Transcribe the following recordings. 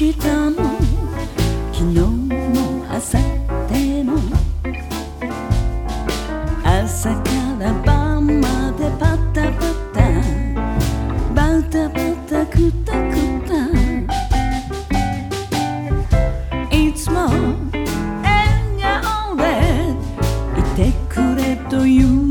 日も昨日も明後日も朝から晩までパタパタ。バタバタクタクタいつも笑顔でいてくれという。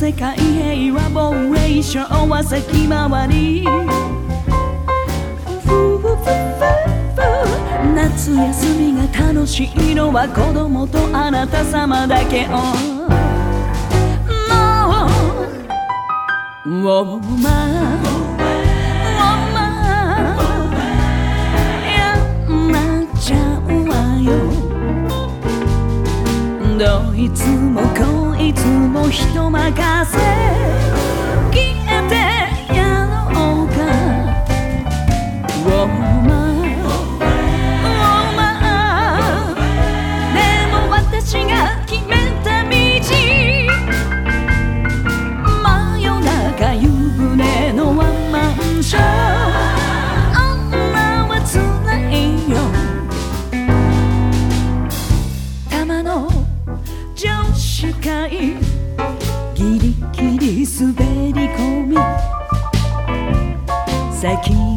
平和は世界平和防衛省は先回り。夏休みが楽しいのは子供とあなた様だけ。をもう。ウォーマーどいつもこいつも人任せ先が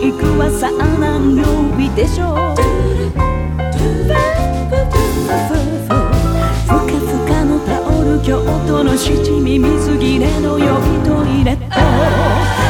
行くはさあ何曜日でしょう。ふかふかのタオル京都の七味水切れの良いトイレット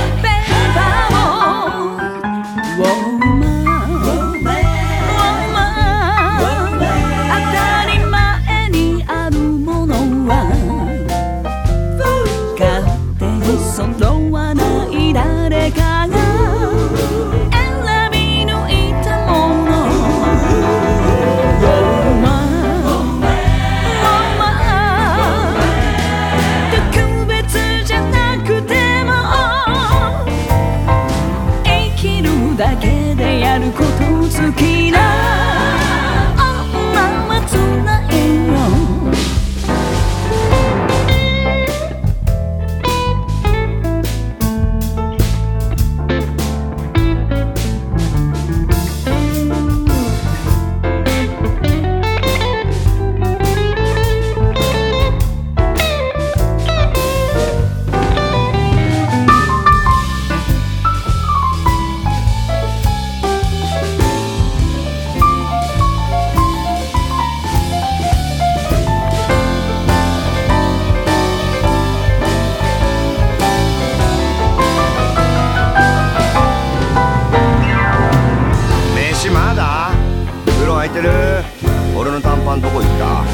んどこ行った？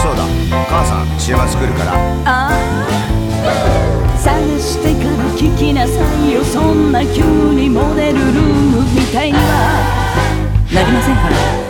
そうだ母さん週末来るから。ああ。探してから聞きなさいよ。そんな急にモデルルームみたいには。なりませんから